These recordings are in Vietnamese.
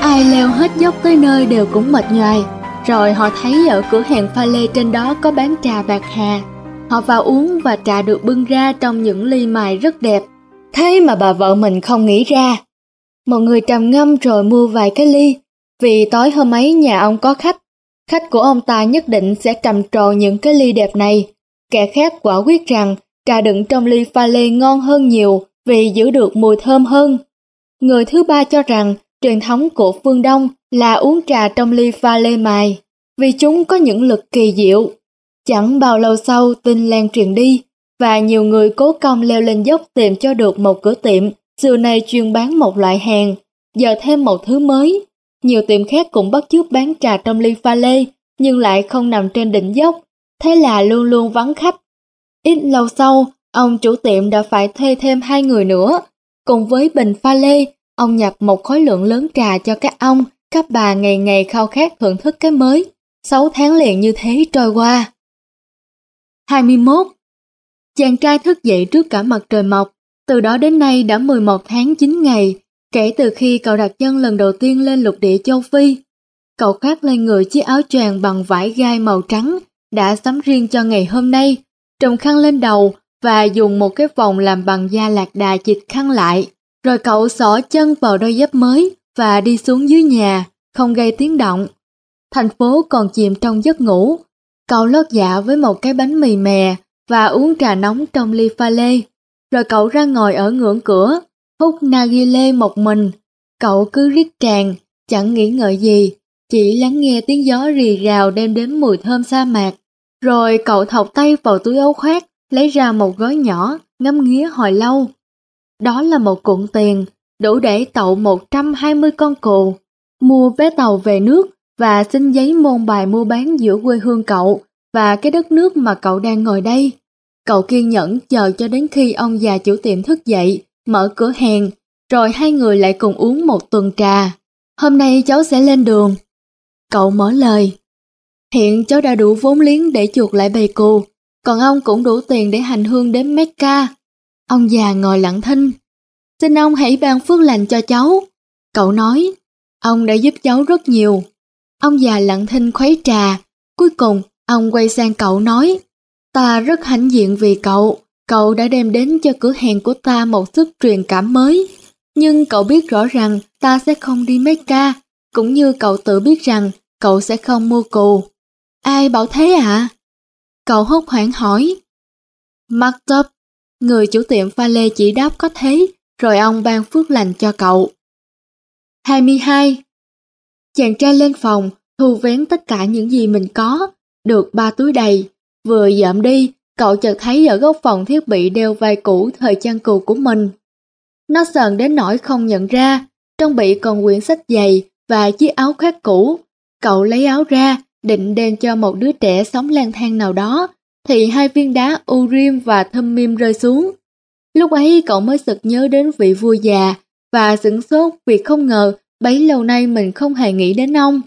Ai leo hết dốc tới nơi đều cũng mệt nhoài. Rồi họ thấy ở cửa hàng pha lê trên đó có bán trà bạc hà. Họ vào uống và trà được bưng ra trong những ly mài rất đẹp. Thế mà bà vợ mình không nghĩ ra. Một người trầm ngâm rồi mua vài cái ly. Vì tối hôm ấy nhà ông có khách. Khách của ông ta nhất định sẽ trầm trồ những cái ly đẹp này. Kẻ khác quả quyết rằng trà đựng trong ly pha lê ngon hơn nhiều vì giữ được mùi thơm hơn. Người thứ ba cho rằng truyền thống của phương Đông là uống trà trong ly pha lê mài, vì chúng có những lực kỳ diệu. Chẳng bao lâu sau tin lan truyền đi, và nhiều người cố công leo lên dốc tìm cho được một cửa tiệm xưa nay chuyên bán một loại hàng, giờ thêm một thứ mới. Nhiều tiệm khác cũng bắt chước bán trà trong ly pha lê, nhưng lại không nằm trên đỉnh dốc, thế là luôn luôn vắng khách. Ít lâu sau, ông chủ tiệm đã phải thuê thêm hai người nữa. Cùng với bình pha lê, ông nhập một khối lượng lớn trà cho các ông, các bà ngày ngày khao khát thưởng thức cái mới. Sáu tháng liền như thế trôi qua. 21. Chàng trai thức dậy trước cả mặt trời mọc, từ đó đến nay đã 11 tháng 9 ngày, kể từ khi cậu đặt chân lần đầu tiên lên lục địa châu Phi. Cậu khoác lên người chiếc áo choàng bằng vải gai màu trắng, đã sắm riêng cho ngày hôm nay, trồng khăn lên đầu và dùng một cái vòng làm bằng da lạc đà chịch khăn lại. Rồi cậu xỏ chân vào đôi dép mới và đi xuống dưới nhà, không gây tiếng động. Thành phố còn chìm trong giấc ngủ. Cậu lót dạ với một cái bánh mì mè và uống trà nóng trong ly pha lê. Rồi cậu ra ngồi ở ngưỡng cửa, hút nargile một mình. Cậu cứ rít tràn, chẳng nghĩ ngợi gì, chỉ lắng nghe tiếng gió rì rào đem đến mùi thơm sa mạc. Rồi cậu thọc tay vào túi áo khoác, lấy ra một gói nhỏ, ngắm nghía hồi lâu. Đó là một cuộn tiền, đủ để tậu 120 con cừu, mua vé tàu về nước và xin giấy môn bài mua bán giữa quê hương cậu và cái đất nước mà cậu đang ngồi đây. Cậu kiên nhẫn chờ cho đến khi ông già chủ tiệm thức dậy, mở cửa hàng, rồi hai người lại cùng uống một tuần trà. Hôm nay cháu sẽ lên đường. Cậu mở lời. Hiện cháu đã đủ vốn liếng để chuộc lại bầy cù, còn ông cũng đủ tiền để hành hương đến Mecca. Ông già ngồi lặng thinh. Xin ông hãy ban phước lành cho cháu. Cậu nói, ông đã giúp cháu rất nhiều. Ông già lặng thinh khuấy trà. Cuối cùng, ông quay sang cậu nói, ta rất hãnh diện vì cậu. Cậu đã đem đến cho cửa hàng của ta một sức truyền cảm mới. Nhưng cậu biết rõ rằng ta sẽ không đi Mecca, cũng như cậu tự biết rằng cậu sẽ không mua cù. Ai bảo thế ạ? À? Cậu hốt hoảng hỏi. Mark người chủ tiệm pha lê chỉ đáp có thế, rồi ông ban phước lành cho cậu. 22. Chàng trai lên phòng, thu vén tất cả những gì mình có, được ba túi đầy. Vừa dậm đi, cậu chợt thấy ở góc phòng thiết bị đeo vai cũ thời trang cù của mình. Nó sờn đến nỗi không nhận ra, trong bị còn quyển sách dày và chiếc áo khoác cũ. Cậu lấy áo ra, định đem cho một đứa trẻ sống lang thang nào đó, thì hai viên đá Urim và Thummim rơi xuống. Lúc ấy cậu mới sực nhớ đến vị vua già và sửng sốt vì không ngờ bấy lâu nay mình không hề nghĩ đến ông.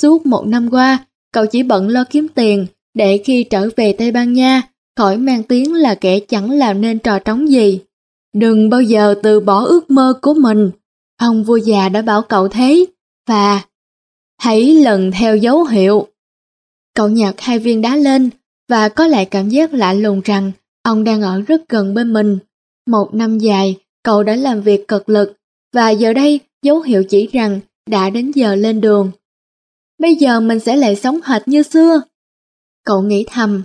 Suốt một năm qua, cậu chỉ bận lo kiếm tiền để khi trở về Tây Ban Nha khỏi mang tiếng là kẻ chẳng làm nên trò trống gì. Đừng bao giờ từ bỏ ước mơ của mình. Ông vua già đã bảo cậu thế và hãy lần theo dấu hiệu. Cậu nhặt hai viên đá lên và có lại cảm giác lạ lùng rằng ông đang ở rất gần bên mình. Một năm dài, cậu đã làm việc cực lực và giờ đây dấu hiệu chỉ rằng đã đến giờ lên đường. Bây giờ mình sẽ lại sống hệt như xưa. Cậu nghĩ thầm,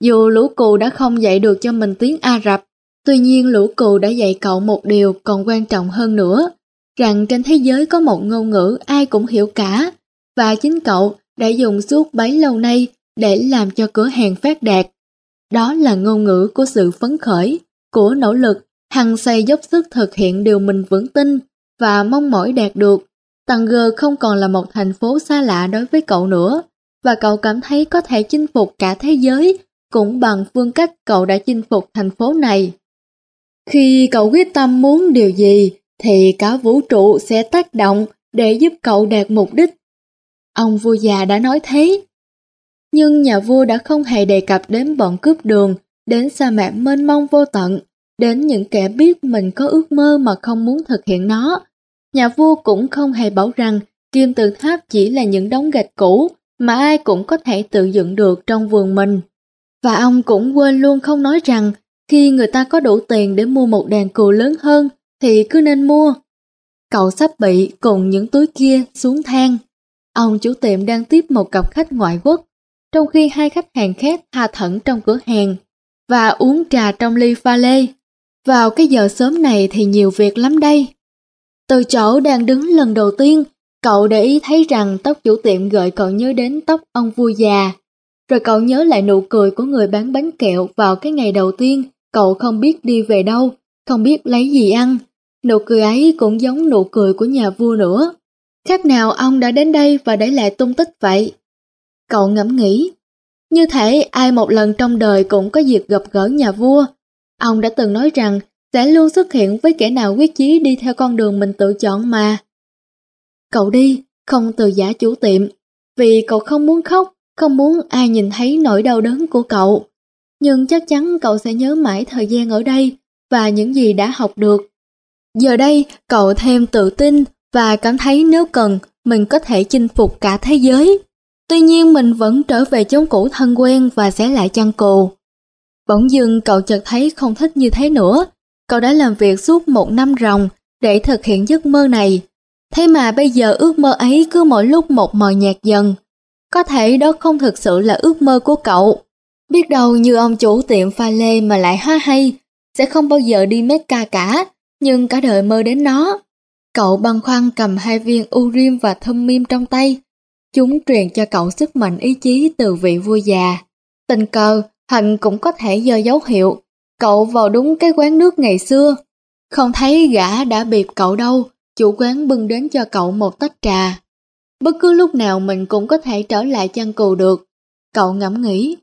dù lũ cù đã không dạy được cho mình tiếng Ả Rập, tuy nhiên lũ cù đã dạy cậu một điều còn quan trọng hơn nữa, rằng trên thế giới có một ngôn ngữ ai cũng hiểu cả, và chính cậu đã dùng suốt bấy lâu nay để làm cho cửa hàng phát đạt. Đó là ngôn ngữ của sự phấn khởi, của nỗ lực, hằng say dốc sức thực hiện điều mình vững tin và mong mỏi đạt được. Tanger không còn là một thành phố xa lạ đối với cậu nữa, và cậu cảm thấy có thể chinh phục cả thế giới cũng bằng phương cách cậu đã chinh phục thành phố này. Khi cậu quyết tâm muốn điều gì, thì cả vũ trụ sẽ tác động để giúp cậu đạt mục đích. Ông vua già đã nói thế. Nhưng nhà vua đã không hề đề cập đến bọn cướp đường, đến sa mạc mênh mông vô tận, đến những kẻ biết mình có ước mơ mà không muốn thực hiện nó. Nhà vua cũng không hề bảo rằng kim tự tháp chỉ là những đống gạch cũ mà ai cũng có thể tự dựng được trong vườn mình. Và ông cũng quên luôn không nói rằng khi người ta có đủ tiền để mua một đàn cừu lớn hơn thì cứ nên mua. Cậu sắp bị cùng những túi kia xuống thang. Ông chủ tiệm đang tiếp một cặp khách ngoại quốc, trong khi hai khách hàng khác tha thẩn trong cửa hàng và uống trà trong ly pha lê. Vào cái giờ sớm này thì nhiều việc lắm đây. Từ chỗ đang đứng lần đầu tiên, cậu để ý thấy rằng tóc chủ tiệm gợi cậu nhớ đến tóc ông vua già. Rồi cậu nhớ lại nụ cười của người bán bánh kẹo vào cái ngày đầu tiên, cậu không biết đi về đâu, không biết lấy gì ăn. Nụ cười ấy cũng giống nụ cười của nhà vua nữa. Khác nào ông đã đến đây và để lại tung tích vậy? Cậu ngẫm nghĩ, như thể ai một lần trong đời cũng có dịp gặp gỡ nhà vua. Ông đã từng nói rằng sẽ luôn xuất hiện với kẻ nào quyết chí đi theo con đường mình tự chọn mà. Cậu đi, không từ giả chủ tiệm, vì cậu không muốn khóc, không muốn ai nhìn thấy nỗi đau đớn của cậu. Nhưng chắc chắn cậu sẽ nhớ mãi thời gian ở đây và những gì đã học được. Giờ đây, cậu thêm tự tin và cảm thấy nếu cần, mình có thể chinh phục cả thế giới. Tuy nhiên mình vẫn trở về chốn cũ thân quen và sẽ lại chăn cù. Bỗng dưng cậu chợt thấy không thích như thế nữa. Cậu đã làm việc suốt một năm ròng để thực hiện giấc mơ này. Thế mà bây giờ ước mơ ấy cứ mỗi lúc một mờ nhạt dần. Có thể đó không thực sự là ước mơ của cậu. Biết đâu như ông chủ tiệm pha lê mà lại há hay, sẽ không bao giờ đi Mecca cả, nhưng cả đời mơ đến nó. Cậu băn khoăn cầm hai viên Urim và thâm Thummim trong tay. Chúng truyền cho cậu sức mạnh ý chí từ vị vua già. Tình cờ, Hạnh cũng có thể do dấu hiệu. Cậu vào đúng cái quán nước ngày xưa. Không thấy gã đã bịp cậu đâu, chủ quán bưng đến cho cậu một tách trà. Bất cứ lúc nào mình cũng có thể trở lại chăn cừu được. Cậu ngẫm nghĩ,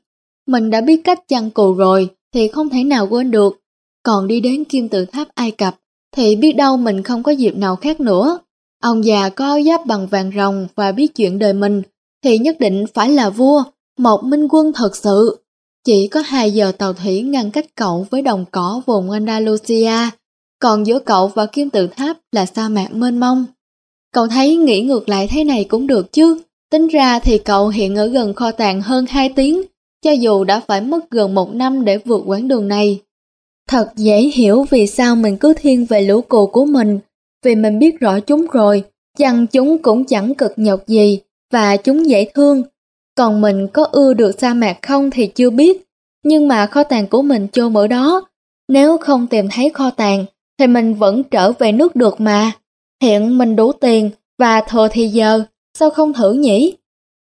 mình đã biết cách chăn cừu rồi thì không thể nào quên được. Còn đi đến kim tự tháp Ai Cập thì biết đâu mình không có dịp nào khác nữa. Ông già có giáp bằng vàng rồng và biết chuyện đời mình thì nhất định phải là vua, một minh quân thật sự. Chỉ có 2 giờ tàu thủy ngăn cách cậu với đồng cỏ vùng Andalusia, còn giữa cậu và kim tự tháp là sa mạc mênh mông. Cậu thấy nghĩ ngược lại thế này cũng được chứ, tính ra thì cậu hiện ở gần kho tàng hơn 2 tiếng, cho dù đã phải mất gần một năm để vượt quãng đường này. Thật dễ hiểu vì sao mình cứ thiên về lũ cù của mình, vì mình biết rõ chúng rồi, rằng chúng cũng chẳng cực nhọc gì, và chúng dễ thương. Còn mình có ưa được sa mạc không thì chưa biết, nhưng mà kho tàng của mình chôn ở đó. Nếu không tìm thấy kho tàng, thì mình vẫn trở về nước được mà. Hiện mình đủ tiền và thừa thì giờ, sao không thử nhỉ?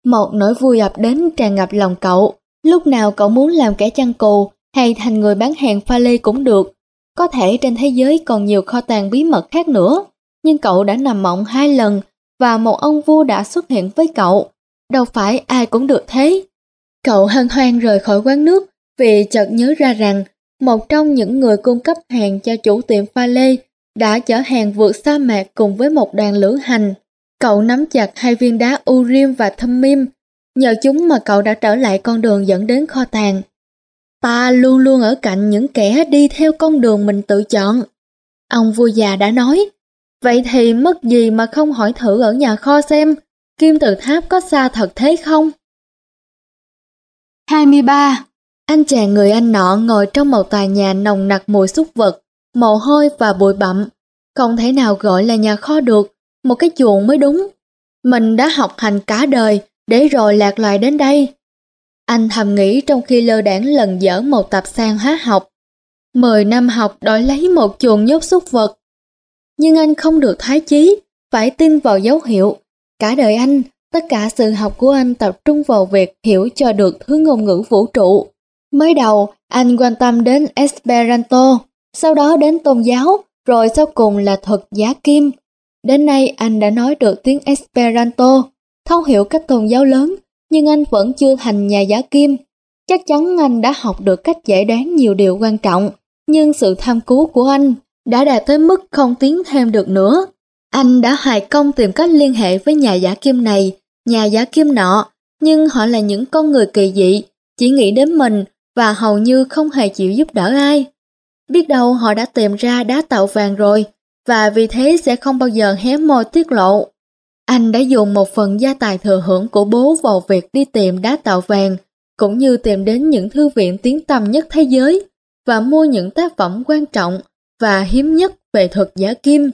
Một nỗi vui ập đến tràn ngập lòng cậu, lúc nào cậu muốn làm kẻ chăn cù hay thành người bán hàng pha lê cũng được. Có thể trên thế giới còn nhiều kho tàng bí mật khác nữa, nhưng cậu đã nằm mộng hai lần và một ông vua đã xuất hiện với cậu. Đâu phải ai cũng được thế. Cậu hân hoan rời khỏi quán nước vì chợt nhớ ra rằng một trong những người cung cấp hàng cho chủ tiệm pha lê đã chở hàng vượt sa mạc cùng với một đoàn lữ hành. Cậu nắm chặt hai viên đá Urim và Thummim, nhờ chúng mà cậu đã trở lại con đường dẫn đến kho tàng. Ta luôn luôn ở cạnh những kẻ đi theo con đường mình tự chọn. Ông vua già đã nói, vậy thì mất gì mà không hỏi thử ở nhà kho xem, kim tự tháp có xa thật thế không? 23. Anh chàng người anh nọ ngồi trong một tòa nhà nồng nặc mùi xúc vật, mồ hôi và bụi bặm. Không thể nào gọi là nhà kho được, một cái chuồng mới đúng. Mình đã học hành cả đời để rồi lạc loài đến đây. Anh thầm nghĩ trong khi lơ đảng lần dở một tập sang hóa học. Mười năm học đổi lấy một chuồng nhốt súc vật. Nhưng anh không được thái chí, phải tin vào dấu hiệu. Cả đời anh, tất cả sự học của anh tập trung vào việc hiểu cho được thứ ngôn ngữ vũ trụ. Mới đầu, anh quan tâm đến Esperanto, sau đó đến tôn giáo, rồi sau cùng là thuật giá kim. Đến nay anh đã nói được tiếng Esperanto, thấu hiểu các tôn giáo lớn nhưng anh vẫn chưa thành nhà giả kim. Chắc chắn anh đã học được cách giải đoán nhiều điều quan trọng, nhưng sự tham cứu của anh đã đạt tới mức không tiến thêm được nữa. Anh đã hài công tìm cách liên hệ với nhà giả kim này, nhà giả kim nọ, nhưng họ là những con người kỳ dị, chỉ nghĩ đến mình và hầu như không hề chịu giúp đỡ ai. Biết đâu họ đã tìm ra đá tạo vàng rồi, và vì thế sẽ không bao giờ hé môi tiết lộ. Anh đã dùng một phần gia tài thừa hưởng của bố vào việc đi tìm đá tạo vàng, cũng như tìm đến những thư viện tiếng tăm nhất thế giới và mua những tác phẩm quan trọng và hiếm nhất về thuật giả kim.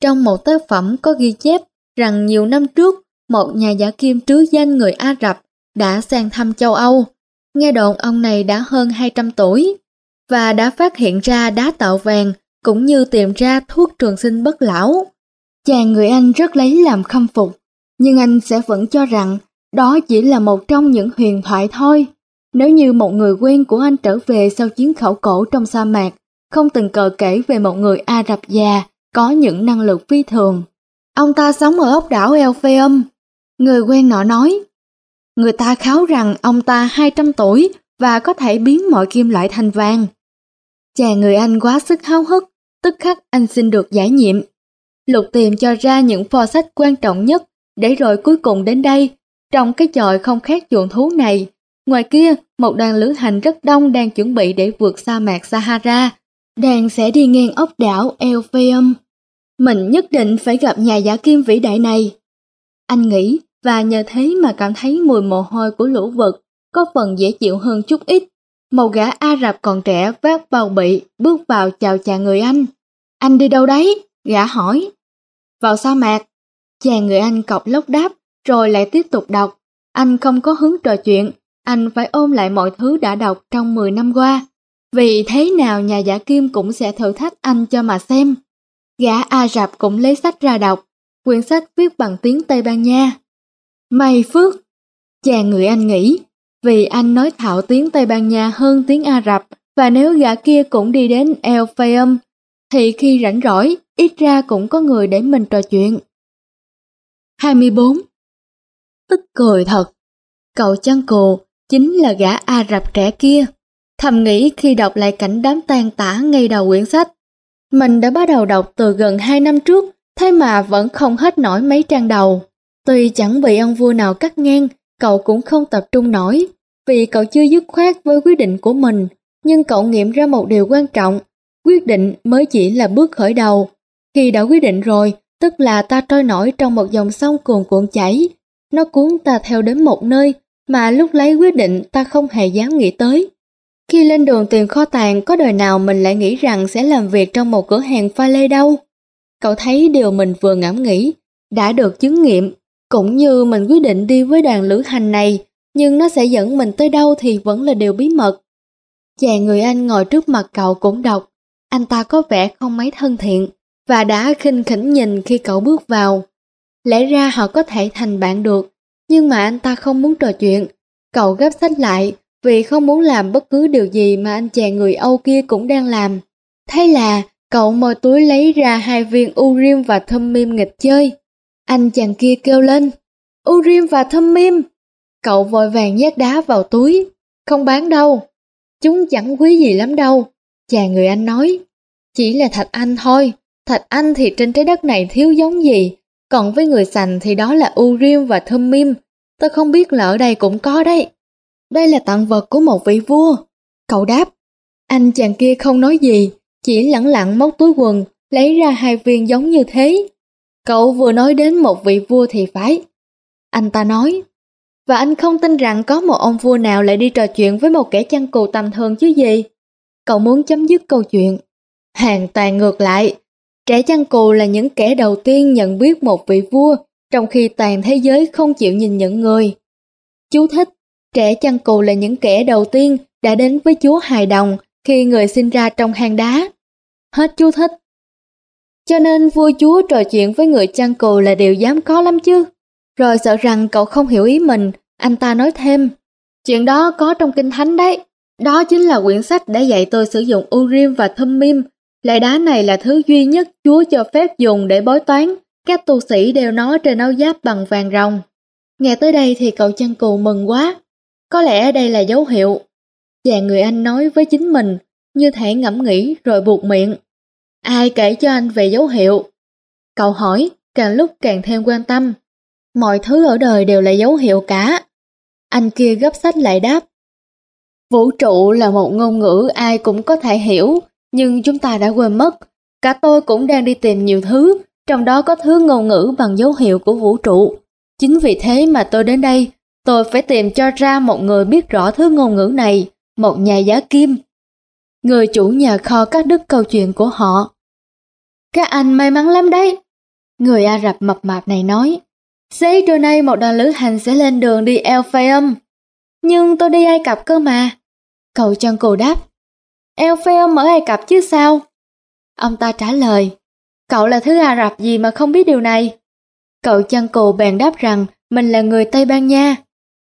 Trong một tác phẩm có ghi chép rằng nhiều năm trước, một nhà giả kim trứ danh người Ả Rập đã sang thăm châu Âu. Nghe đồn ông này đã hơn 200 tuổi và đã phát hiện ra đá tạo vàng cũng như tìm ra thuốc trường sinh bất lão. Chàng người Anh rất lấy làm khâm phục, nhưng anh sẽ vẫn cho rằng đó chỉ là một trong những huyền thoại thôi. Nếu như một người quen của anh trở về sau chiến khẩu cổ trong sa mạc, không từng cờ kể về một người Ả Rập già có những năng lực phi thường. Ông ta sống ở ốc đảo Elpheum. Người quen nọ nói, người ta kháo rằng ông ta 200 tuổi và có thể biến mọi kim loại thành vàng. Chàng người Anh quá sức háo hức, tức khắc anh xin được giải nhiệm. Lục tìm cho ra những pho sách quan trọng nhất, để rồi cuối cùng đến đây, trong cái chòi không khác chuồng thú này. Ngoài kia, một đoàn lữ hành rất đông đang chuẩn bị để vượt sa mạc Sahara. Đoàn sẽ đi ngang ốc đảo Elpheum. Mình nhất định phải gặp nhà giả kim vĩ đại này. Anh nghĩ và nhờ thế mà cảm thấy mùi mồ hôi của lũ vật có phần dễ chịu hơn chút ít. Một gã Ả Rập còn trẻ vác bao bị bước vào chào chào người Anh. Anh đi đâu đấy? Gã hỏi. Vào sa mạc. Chàng người Anh cọc lốc đáp rồi lại tiếp tục đọc. Anh không có hứng trò chuyện, anh phải ôm lại mọi thứ đã đọc trong 10 năm qua. Vì thế nào nhà giả kim cũng sẽ thử thách anh cho mà xem. Gã A Rập cũng lấy sách ra đọc, quyển sách viết bằng tiếng Tây Ban Nha. May phước! Chàng người Anh nghĩ, vì anh nói thạo tiếng Tây Ban Nha hơn tiếng Ả Rập và nếu gã kia cũng đi đến El Fayum thì khi rảnh rỗi ít ra cũng có người để mình trò chuyện. 24. Tức cười thật, cậu chăn cồ chính là gã Ả Rập trẻ kia. Thầm nghĩ khi đọc lại cảnh đám tàn tả ngay đầu quyển sách. Mình đã bắt đầu đọc từ gần 2 năm trước, thế mà vẫn không hết nổi mấy trang đầu. Tuy chẳng bị ông vua nào cắt ngang, cậu cũng không tập trung nổi, vì cậu chưa dứt khoát với quyết định của mình, nhưng cậu nghiệm ra một điều quan trọng, quyết định mới chỉ là bước khởi đầu. Khi đã quyết định rồi, tức là ta trôi nổi trong một dòng sông cuồn cuộn chảy, nó cuốn ta theo đến một nơi mà lúc lấy quyết định ta không hề dám nghĩ tới. Khi lên đường tìm kho tàng có đời nào mình lại nghĩ rằng sẽ làm việc trong một cửa hàng pha lê đâu. Cậu thấy điều mình vừa ngẫm nghĩ đã được chứng nghiệm, cũng như mình quyết định đi với đoàn lữ hành này, nhưng nó sẽ dẫn mình tới đâu thì vẫn là điều bí mật. Chàng người Anh ngồi trước mặt cậu cũng đọc, anh ta có vẻ không mấy thân thiện và đã khinh khỉnh nhìn khi cậu bước vào. Lẽ ra họ có thể thành bạn được, nhưng mà anh ta không muốn trò chuyện. Cậu gấp sách lại vì không muốn làm bất cứ điều gì mà anh chàng người Âu kia cũng đang làm. Thế là cậu mò túi lấy ra hai viên Urim và Thummim nghịch chơi. Anh chàng kia kêu lên, Urim và Thummim. Cậu vội vàng nhét đá vào túi, không bán đâu. Chúng chẳng quý gì lắm đâu. Chàng người anh nói, chỉ là thạch anh thôi. Thạch anh thì trên trái đất này thiếu giống gì, còn với người sành thì đó là Urim và Thummim. Tôi không biết là ở đây cũng có đấy. Đây là tặng vật của một vị vua. Cậu đáp. Anh chàng kia không nói gì, chỉ lẳng lặng móc túi quần, lấy ra hai viên giống như thế. Cậu vừa nói đến một vị vua thì phải. Anh ta nói. Và anh không tin rằng có một ông vua nào lại đi trò chuyện với một kẻ chăn cừu tầm thường chứ gì. Cậu muốn chấm dứt câu chuyện. hàng toàn ngược lại. Trẻ chăn cừu là những kẻ đầu tiên nhận biết một vị vua, trong khi toàn thế giới không chịu nhìn nhận người. Chú thích Trẻ chăn cừu là những kẻ đầu tiên đã đến với Chúa hài đồng khi người sinh ra trong hang đá. Hết chú thích. Cho nên vua chúa trò chuyện với người chăn cừu là điều dám có lắm chứ. Rồi sợ rằng cậu không hiểu ý mình, anh ta nói thêm. Chuyện đó có trong kinh thánh đấy. Đó chính là quyển sách đã dạy tôi sử dụng Urim và Thummim. Loại đá này là thứ duy nhất Chúa cho phép dùng để bói toán. Các tu sĩ đều nói trên áo giáp bằng vàng rồng. Nghe tới đây thì cậu chăn cừu mừng quá. Có lẽ đây là dấu hiệu. Chàng người Anh nói với chính mình, như thể ngẫm nghĩ rồi buộc miệng. Ai kể cho anh về dấu hiệu? Cậu hỏi, càng lúc càng thêm quan tâm. Mọi thứ ở đời đều là dấu hiệu cả. Anh kia gấp sách lại đáp. Vũ trụ là một ngôn ngữ ai cũng có thể hiểu, nhưng chúng ta đã quên mất. Cả tôi cũng đang đi tìm nhiều thứ, trong đó có thứ ngôn ngữ bằng dấu hiệu của vũ trụ. Chính vì thế mà tôi đến đây, tôi phải tìm cho ra một người biết rõ thứ ngôn ngữ này, một nhà giá kim. Người chủ nhà kho các đức câu chuyện của họ. Các anh may mắn lắm đấy. Người Ả Rập mập mạp này nói, Giấy trưa nay một đoàn lữ hành sẽ lên đường đi El Fayum. Nhưng tôi đi Ai Cập cơ mà. Cậu chân cù đáp, El ở Ai Cập chứ sao? Ông ta trả lời, cậu là thứ Ả Rập gì mà không biết điều này? Cậu chăn cù bèn đáp rằng mình là người Tây Ban Nha.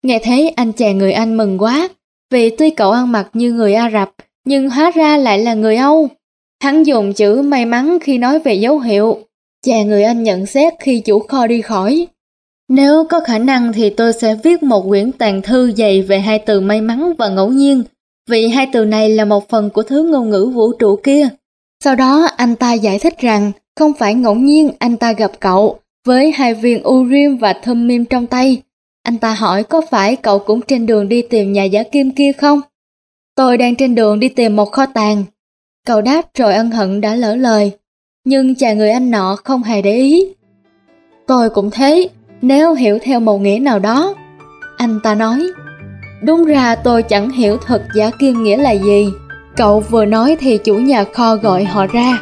Nghe thấy anh chàng người Anh mừng quá, vì tuy cậu ăn mặc như người Ả Rập, nhưng hóa ra lại là người Âu. Hắn dùng chữ may mắn khi nói về dấu hiệu. Chàng người Anh nhận xét khi chủ kho đi khỏi. Nếu có khả năng thì tôi sẽ viết một quyển tàn thư dày về hai từ may mắn và ngẫu nhiên, vì hai từ này là một phần của thứ ngôn ngữ vũ trụ kia. Sau đó anh ta giải thích rằng không phải ngẫu nhiên anh ta gặp cậu với hai viên Urim và Thummim trong tay. Anh ta hỏi có phải cậu cũng trên đường đi tìm nhà giả kim kia không? Tôi đang trên đường đi tìm một kho tàng. Cậu đáp rồi ân hận đã lỡ lời. Nhưng chàng người anh nọ không hề để ý. Tôi cũng thế, nếu hiểu theo một nghĩa nào đó. Anh ta nói, đúng ra tôi chẳng hiểu thật giả kim nghĩa là gì. Cậu vừa nói thì chủ nhà kho gọi họ ra.